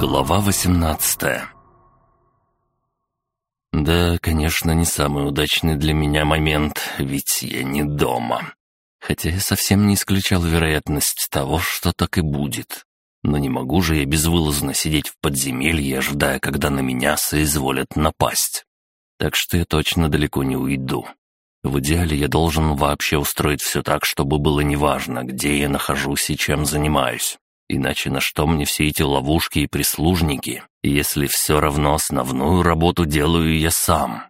Глава 18 Да, конечно, не самый удачный для меня момент, ведь я не дома. Хотя я совсем не исключал вероятность того, что так и будет. Но не могу же я безвылазно сидеть в подземелье, ожидая, когда на меня соизволят напасть. Так что я точно далеко не уйду. В идеале я должен вообще устроить все так, чтобы было неважно, где я нахожусь и чем занимаюсь. Иначе на что мне все эти ловушки и прислужники, если все равно основную работу делаю я сам?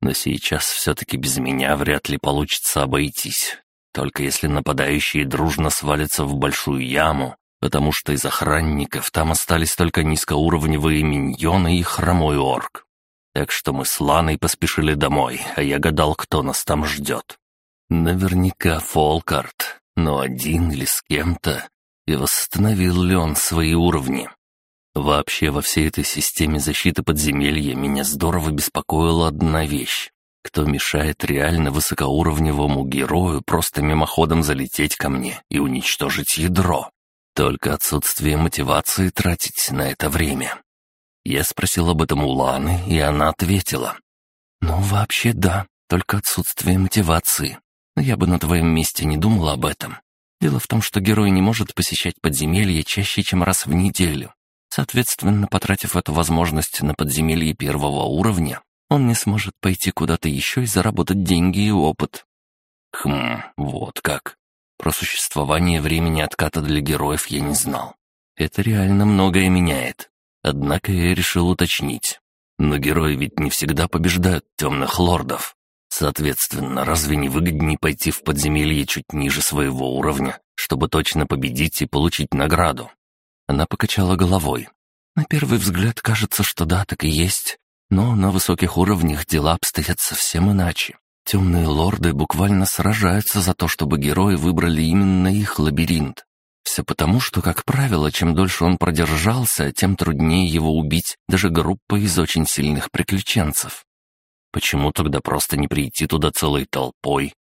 Но сейчас все-таки без меня вряд ли получится обойтись. Только если нападающие дружно свалятся в большую яму, потому что из охранников там остались только низкоуровневые миньоны и хромой орк. Так что мы с Ланой поспешили домой, а я гадал, кто нас там ждет. Наверняка Фолкарт, но один или с кем-то, и восстановил ли он свои уровни. Вообще во всей этой системе защиты подземелья меня здорово беспокоила одна вещь. Кто мешает реально высокоуровневому герою просто мимоходом залететь ко мне и уничтожить ядро? Только отсутствие мотивации тратить на это время. Я спросил об этом у Ланы, и она ответила. «Ну, вообще да, только отсутствие мотивации. Но я бы на твоем месте не думала об этом. Дело в том, что герой не может посещать подземелье чаще, чем раз в неделю. Соответственно, потратив эту возможность на подземелье первого уровня, он не сможет пойти куда-то еще и заработать деньги и опыт. Хм, вот как. Про существование времени отката для героев я не знал. Это реально многое меняет. Однако я решил уточнить. Но герои ведь не всегда побеждают темных лордов. Соответственно, разве не выгоднее пойти в подземелье чуть ниже своего уровня, чтобы точно победить и получить награду? Она покачала головой. На первый взгляд кажется, что да, так и есть. Но на высоких уровнях дела обстоят совсем иначе. Темные лорды буквально сражаются за то, чтобы герои выбрали именно их лабиринт. Все потому, что, как правило, чем дольше он продержался, тем труднее его убить даже группа из очень сильных приключенцев. Почему тогда просто не прийти туда целой толпой?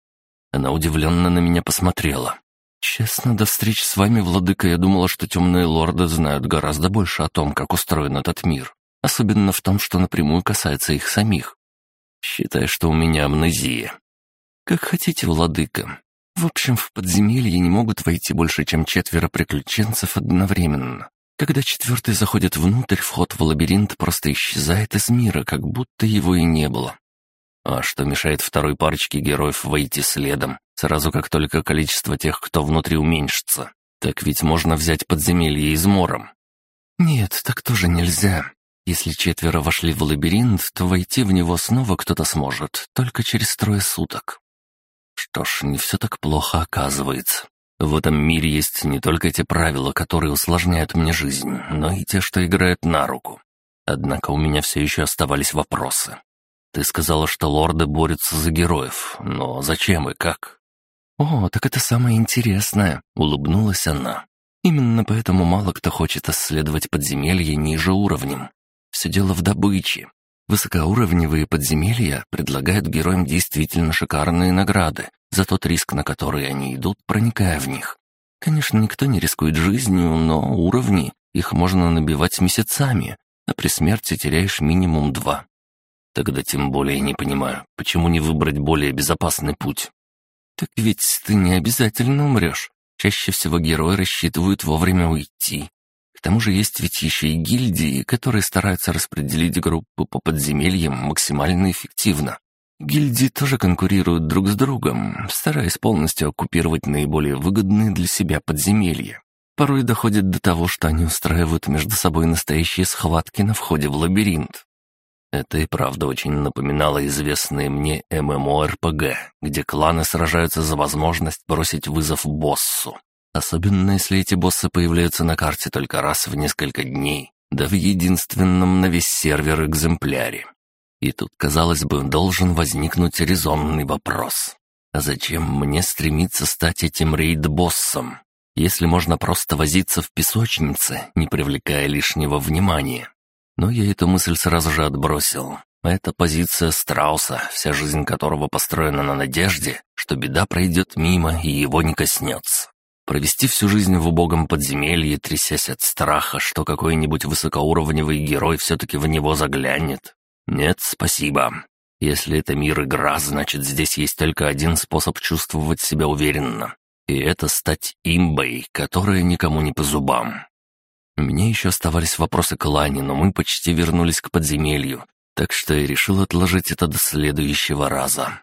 Она удивленно на меня посмотрела. Честно, до встречи с вами, владыка, я думала, что темные лорды знают гораздо больше о том, как устроен этот мир. Особенно в том, что напрямую касается их самих. Считай, что у меня амнезия. Как хотите, владыка. В общем, в подземелье не могут войти больше, чем четверо приключенцев одновременно. Когда четвертый заходит внутрь, вход в лабиринт просто исчезает из мира, как будто его и не было. А что мешает второй парочке героев войти следом, сразу как только количество тех, кто внутри уменьшится? Так ведь можно взять подземелье измором. Нет, так тоже нельзя. Если четверо вошли в лабиринт, то войти в него снова кто-то сможет, только через трое суток. Что ж, не все так плохо оказывается. В этом мире есть не только те правила, которые усложняют мне жизнь, но и те, что играют на руку. Однако у меня все еще оставались вопросы. Ты сказала, что лорды борются за героев, но зачем и как? «О, так это самое интересное», — улыбнулась она. «Именно поэтому мало кто хочет исследовать подземелья ниже уровнем. Все дело в добыче. Высокоуровневые подземелья предлагают героям действительно шикарные награды, за тот риск, на который они идут, проникая в них. Конечно, никто не рискует жизнью, но уровни, их можно набивать месяцами, а при смерти теряешь минимум два. Тогда тем более не понимаю, почему не выбрать более безопасный путь. Так ведь ты не обязательно умрешь. Чаще всего герои рассчитывают вовремя уйти. К тому же есть ведь еще и гильдии, которые стараются распределить группу по подземельям максимально эффективно. Гильдии тоже конкурируют друг с другом, стараясь полностью оккупировать наиболее выгодные для себя подземелья. Порой доходит до того, что они устраивают между собой настоящие схватки на входе в лабиринт. Это и правда очень напоминало известные мне ММО-РПГ, где кланы сражаются за возможность бросить вызов боссу. Особенно если эти боссы появляются на карте только раз в несколько дней, да в единственном на весь сервер экземпляре. И тут, казалось бы, должен возникнуть резонный вопрос. А зачем мне стремиться стать этим рейд-боссом, если можно просто возиться в песочнице, не привлекая лишнего внимания? Но я эту мысль сразу же отбросил. Это позиция страуса, вся жизнь которого построена на надежде, что беда пройдет мимо и его не коснется. Провести всю жизнь в убогом подземелье, трясясь от страха, что какой-нибудь высокоуровневый герой все-таки в него заглянет? Нет, спасибо. Если это мир игра, значит здесь есть только один способ чувствовать себя уверенно. И это стать имбой, которая никому не по зубам. Меня еще оставались вопросы к Лане, но мы почти вернулись к подземелью, так что я решил отложить это до следующего раза.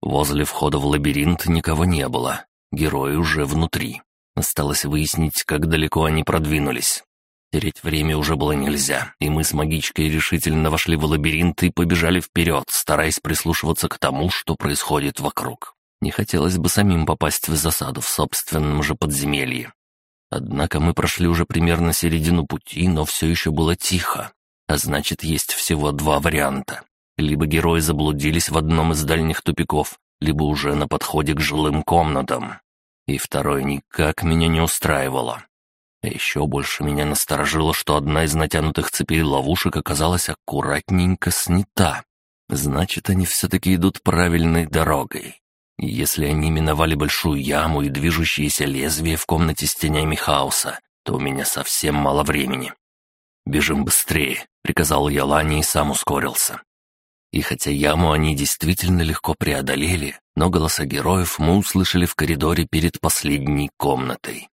Возле входа в лабиринт никого не было, герои уже внутри. Осталось выяснить, как далеко они продвинулись. Терять время уже было нельзя, и мы с магичкой решительно вошли в лабиринт и побежали вперед, стараясь прислушиваться к тому, что происходит вокруг. Не хотелось бы самим попасть в засаду в собственном же подземелье. Однако мы прошли уже примерно середину пути, но все еще было тихо. А значит, есть всего два варианта. Либо герои заблудились в одном из дальних тупиков, либо уже на подходе к жилым комнатам. И второе никак меня не устраивало. А еще больше меня насторожило, что одна из натянутых цепей ловушек оказалась аккуратненько снята. Значит, они все-таки идут правильной дорогой. Если они миновали большую яму и движущееся лезвие в комнате с тенями хаоса, то у меня совсем мало времени. «Бежим быстрее», — приказал я Лане и сам ускорился. И хотя яму они действительно легко преодолели, но голоса героев мы услышали в коридоре перед последней комнатой.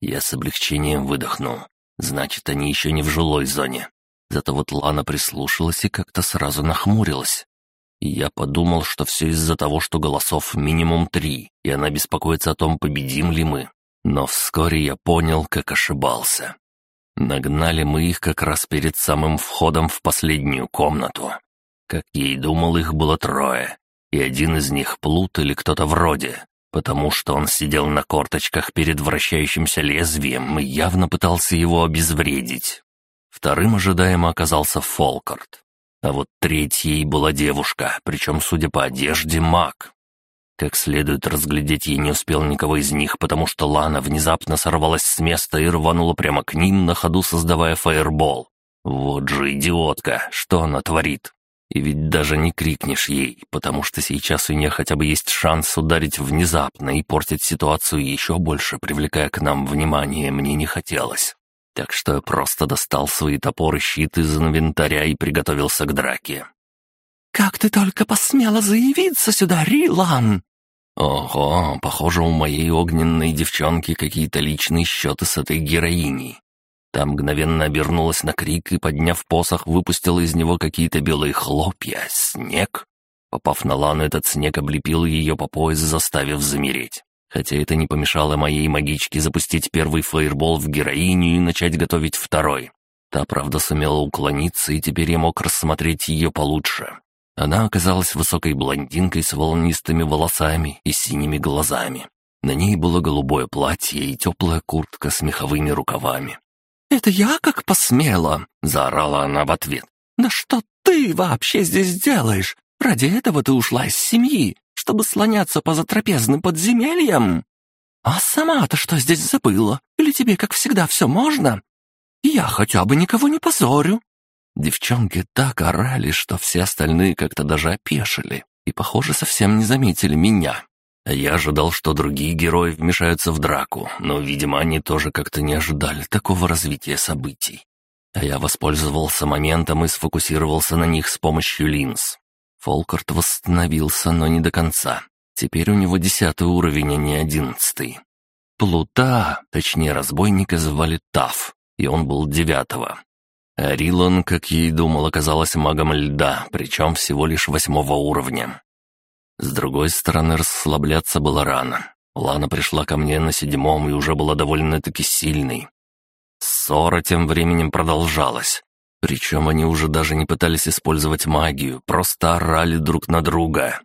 Я с облегчением выдохнул. Значит, они еще не в жилой зоне. Зато вот Лана прислушалась и как-то сразу нахмурилась. И я подумал, что все из-за того, что голосов минимум три, и она беспокоится о том, победим ли мы. Но вскоре я понял, как ошибался. Нагнали мы их как раз перед самым входом в последнюю комнату. Как я и думал, их было трое, и один из них плут или кто-то вроде, потому что он сидел на корточках перед вращающимся лезвием и явно пытался его обезвредить. Вторым ожидаемо оказался Фолкарт. А вот третьей была девушка, причем, судя по одежде, маг. Как следует разглядеть я не успел никого из них, потому что Лана внезапно сорвалась с места и рванула прямо к ним, на ходу создавая фаербол. Вот же идиотка, что она творит? И ведь даже не крикнешь ей, потому что сейчас у нее хотя бы есть шанс ударить внезапно и портить ситуацию еще больше, привлекая к нам внимание, мне не хотелось так что я просто достал свои топоры щит из инвентаря и приготовился к драке. «Как ты только посмела заявиться сюда, Рилан!» Ого, похоже, у моей огненной девчонки какие-то личные счеты с этой героиней. Та мгновенно обернулась на крик и, подняв посох, выпустила из него какие-то белые хлопья, снег. Попав на Лану, этот снег облепил ее по пояс, заставив замереть хотя это не помешало моей магичке запустить первый фаербол в героиню и начать готовить второй. Та, правда, сумела уклониться, и теперь я мог рассмотреть ее получше. Она оказалась высокой блондинкой с волнистыми волосами и синими глазами. На ней было голубое платье и теплая куртка с меховыми рукавами. «Это я как посмела?» — заорала она в ответ. «Да что ты вообще здесь делаешь? Ради этого ты ушла из семьи, чтобы слоняться по затрапезным подземельям? А сама-то что здесь забыла? Или тебе, как всегда, все можно? Я хотя бы никого не позорю». Девчонки так орали, что все остальные как-то даже опешили и, похоже, совсем не заметили меня. Я ожидал, что другие герои вмешаются в драку, но, видимо, они тоже как-то не ожидали такого развития событий. А я воспользовался моментом и сфокусировался на них с помощью линз. Фолкарт восстановился, но не до конца. Теперь у него десятый уровень, а не одиннадцатый. Плута, точнее разбойника, звали Таф, и он был девятого. А Рилан, как я и думал, оказалась магом льда, причем всего лишь восьмого уровня. С другой стороны, расслабляться было рано. Лана пришла ко мне на седьмом и уже была довольно-таки сильной. Ссора тем временем продолжалась. Причем они уже даже не пытались использовать магию, просто орали друг на друга.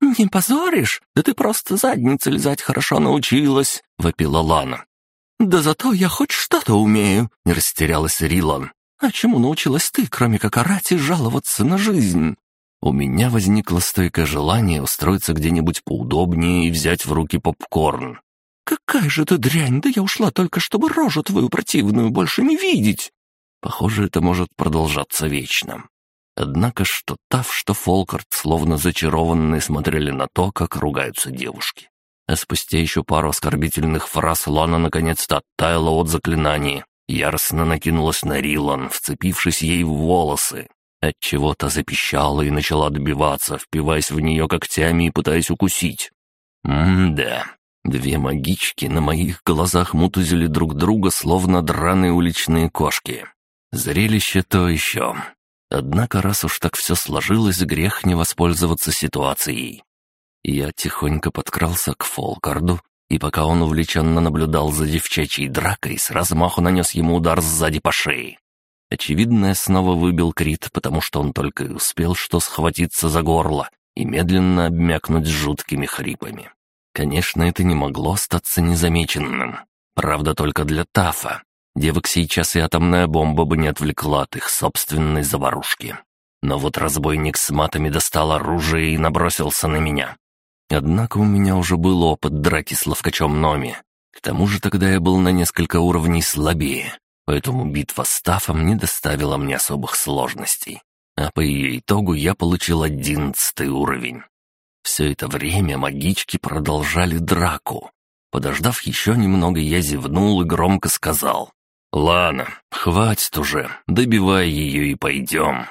«Не позоришь? Да ты просто задницу лизать хорошо научилась», — вопила Лана. «Да зато я хоть что-то умею», — не растерялась Рилан. «А чему научилась ты, кроме как орать и жаловаться на жизнь?» У меня возникло стойкое желание устроиться где-нибудь поудобнее и взять в руки попкорн. «Какая же ты дрянь, да я ушла только, чтобы рожу твою противную больше не видеть!» Похоже, это может продолжаться вечно. Однако что Тав, что Фолкарт, словно зачарованные, смотрели на то, как ругаются девушки. А спустя еще пару оскорбительных фраз Лана наконец-то оттаяла от заклинания. Яростно накинулась на Рилан, вцепившись ей в волосы. Отчего-то запищала и начала добиваться, впиваясь в нее когтями и пытаясь укусить. М-да, две магички на моих глазах мутузили друг друга, словно драные уличные кошки. Зрелище то еще. Однако, раз уж так все сложилось, грех не воспользоваться ситуацией. Я тихонько подкрался к Фолкарду, и пока он увлеченно наблюдал за девчачьей дракой, с размаху нанес ему удар сзади по шее. Очевидно, я снова выбил Крит, потому что он только и успел что схватиться за горло и медленно обмякнуть с жуткими хрипами. Конечно, это не могло остаться незамеченным. Правда, только для Тафа. Девок сейчас и атомная бомба бы не отвлекла от их собственной заварушки. Но вот разбойник с матами достал оружие и набросился на меня. Однако у меня уже был опыт драки с ловкачом Номи. К тому же тогда я был на несколько уровней слабее, поэтому битва с Тафом не доставила мне особых сложностей. А по ее итогу я получил одиннадцатый уровень. Все это время магички продолжали драку. Подождав еще немного, я зевнул и громко сказал. «Ладно, хватит уже, добивай ее и пойдем».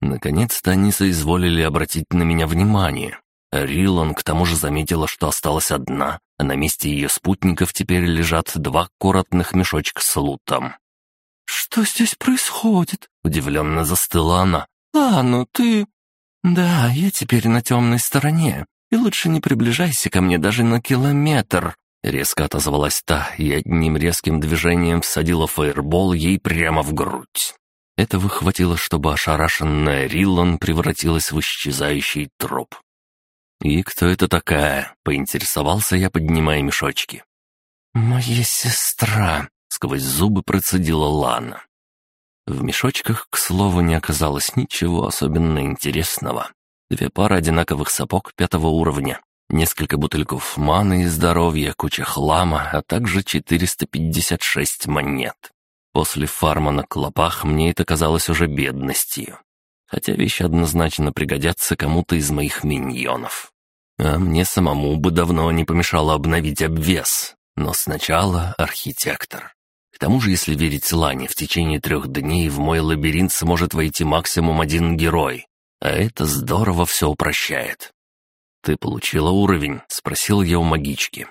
Наконец-то они соизволили обратить на меня внимание, Рилан к тому же заметила, что осталась одна, а на месте ее спутников теперь лежат два коротных мешочка с лутом. «Что здесь происходит?» — удивленно застыла она. «А, ну ты...» «Да, я теперь на темной стороне, и лучше не приближайся ко мне даже на километр», — резко отозвалась та и одним резким движением всадила фаербол ей прямо в грудь. Это выхватило, чтобы ошарашенная Риллан превратилась в исчезающий труп. «И кто это такая?» — поинтересовался я, поднимая мешочки. «Моя сестра», — сквозь зубы процедила Лана. В мешочках, к слову, не оказалось ничего особенно интересного. Две пары одинаковых сапог пятого уровня, несколько бутыльков маны и здоровья, куча хлама, а также 456 монет. После фарма на клопах мне это казалось уже бедностью хотя вещи однозначно пригодятся кому-то из моих миньонов. А мне самому бы давно не помешало обновить обвес, но сначала архитектор. К тому же, если верить Лане, в течение трех дней в мой лабиринт сможет войти максимум один герой, а это здорово все упрощает. «Ты получила уровень?» — спросил я у магички.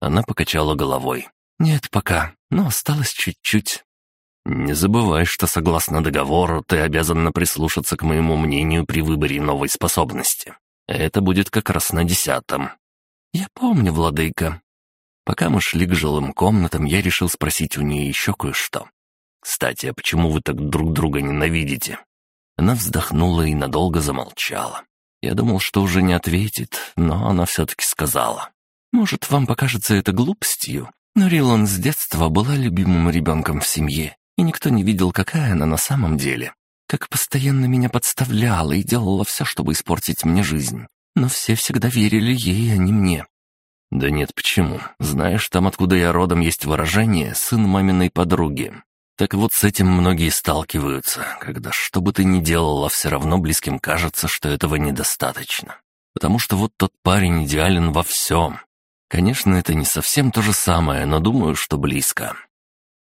Она покачала головой. «Нет пока, но осталось чуть-чуть. «Не забывай, что согласно договору ты обязана прислушаться к моему мнению при выборе новой способности. Это будет как раз на десятом». «Я помню, владыка». Пока мы шли к жилым комнатам, я решил спросить у нее еще кое-что. «Кстати, а почему вы так друг друга ненавидите?» Она вздохнула и надолго замолчала. Я думал, что уже не ответит, но она все-таки сказала. «Может, вам покажется это глупостью, но Рилан с детства была любимым ребенком в семье и никто не видел, какая она на самом деле. Как постоянно меня подставляла и делала все, чтобы испортить мне жизнь. Но все всегда верили ей, а не мне. «Да нет, почему? Знаешь, там, откуда я родом, есть выражение «сын маминой подруги». Так вот с этим многие сталкиваются, когда что бы ты ни делала, все равно близким кажется, что этого недостаточно. Потому что вот тот парень идеален во всем. Конечно, это не совсем то же самое, но думаю, что близко.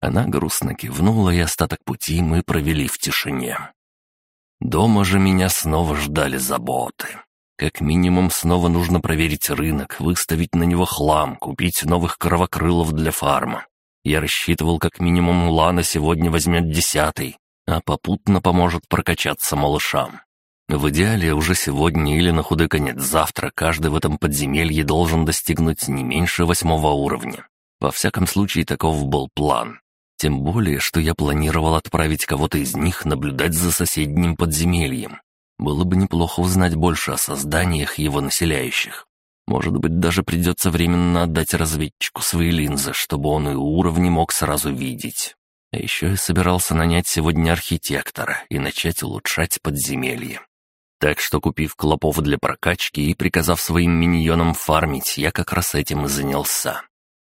Она грустно кивнула, и остаток пути мы провели в тишине. Дома же меня снова ждали заботы. Как минимум, снова нужно проверить рынок, выставить на него хлам, купить новых кровокрылов для фарма. Я рассчитывал, как минимум, Лана сегодня возьмет десятый, а попутно поможет прокачаться малышам. В идеале уже сегодня или на худой конец завтра каждый в этом подземелье должен достигнуть не меньше восьмого уровня. Во всяком случае, таков был план. Тем более, что я планировал отправить кого-то из них наблюдать за соседним подземельем. Было бы неплохо узнать больше о созданиях его населяющих. Может быть, даже придется временно отдать разведчику свои линзы, чтобы он и уровни мог сразу видеть. А еще я собирался нанять сегодня архитектора и начать улучшать подземелье. Так что, купив клопов для прокачки и приказав своим миньонам фармить, я как раз этим и занялся.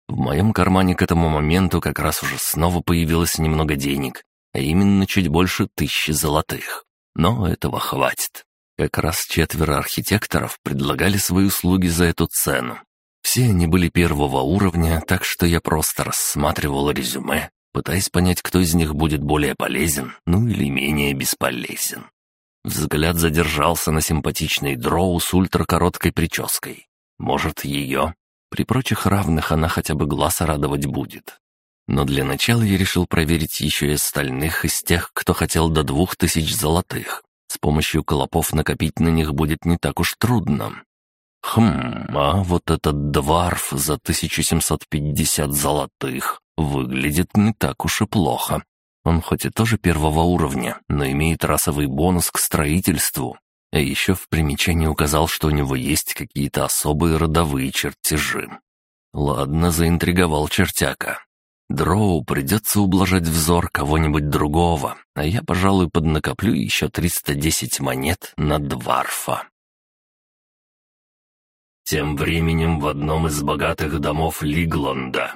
В моем кармане к этому моменту как раз уже снова появилось немного денег, а именно чуть больше тысячи золотых. Но этого хватит. Как раз четверо архитекторов предлагали свои услуги за эту цену. Все они были первого уровня, так что я просто рассматривал резюме, пытаясь понять, кто из них будет более полезен, ну или менее бесполезен. Взгляд задержался на симпатичной дроу с ультракороткой прической. Может, ее? При прочих равных она хотя бы глаз радовать будет. Но для начала я решил проверить еще и остальных из тех, кто хотел до двух тысяч золотых. С помощью колопов накопить на них будет не так уж трудно. Хм, а вот этот дварф за 1750 золотых выглядит не так уж и плохо. Он хоть и тоже первого уровня, но имеет расовый бонус к строительству. А еще в примечании указал, что у него есть какие-то особые родовые чертежи. Ладно, заинтриговал чертяка. Дроу придется ублажать взор кого-нибудь другого, а я, пожалуй, поднакоплю еще 310 монет на дварфа. Тем временем в одном из богатых домов Лигланда.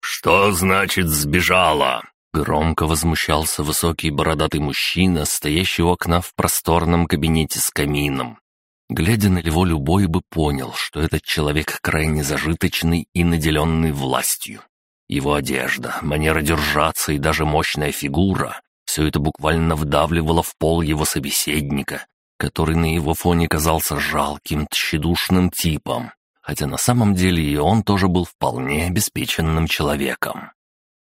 «Что значит сбежала?» Громко возмущался высокий бородатый мужчина, стоящий у окна в просторном кабинете с камином. Глядя на него, любой бы понял, что этот человек крайне зажиточный и наделенный властью. Его одежда, манера держаться и даже мощная фигура — все это буквально вдавливало в пол его собеседника, который на его фоне казался жалким, тщедушным типом, хотя на самом деле и он тоже был вполне обеспеченным человеком.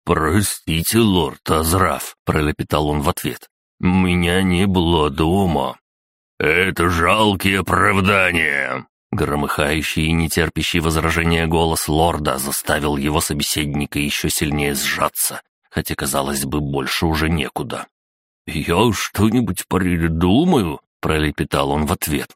«Простите, лорд Азраф», — пролепетал он в ответ, — «меня не было дома». «Это жалкие оправдания», Громыхающий и нетерпящий возражения голос лорда заставил его собеседника еще сильнее сжаться, хотя, казалось бы, больше уже некуда. «Я что-нибудь придумаю», — пролепетал он в ответ.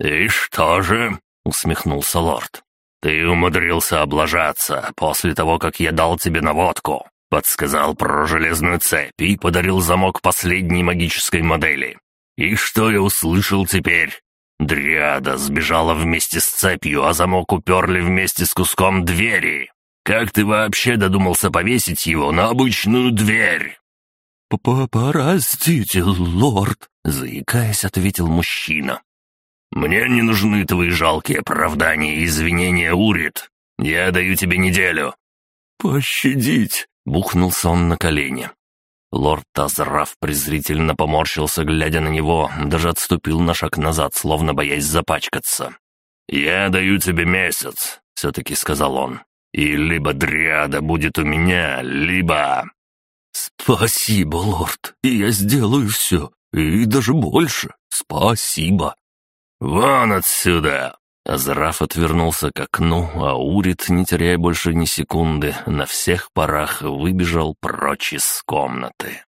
«И что же?» — усмехнулся лорд. «Ты умудрился облажаться после того, как я дал тебе наводку, подсказал про железную цепь и подарил замок последней магической модели. И что я услышал теперь? Дриада сбежала вместе с цепью, а замок уперли вместе с куском двери. Как ты вообще додумался повесить его на обычную дверь?» «Простите, лорд», — заикаясь, ответил мужчина. «Мне не нужны твои жалкие оправдания и извинения, Урит. Я даю тебе неделю». «Пощадить», — бухнулся он на колени. Лорд Тазраф презрительно поморщился, глядя на него, даже отступил на шаг назад, словно боясь запачкаться. «Я даю тебе месяц», — все-таки сказал он. «И либо дриада будет у меня, либо...» «Спасибо, лорд, и я сделаю все, и даже больше. Спасибо». «Вон отсюда!» Азраф отвернулся к окну, а Урит, не теряя больше ни секунды, на всех парах выбежал прочь из комнаты.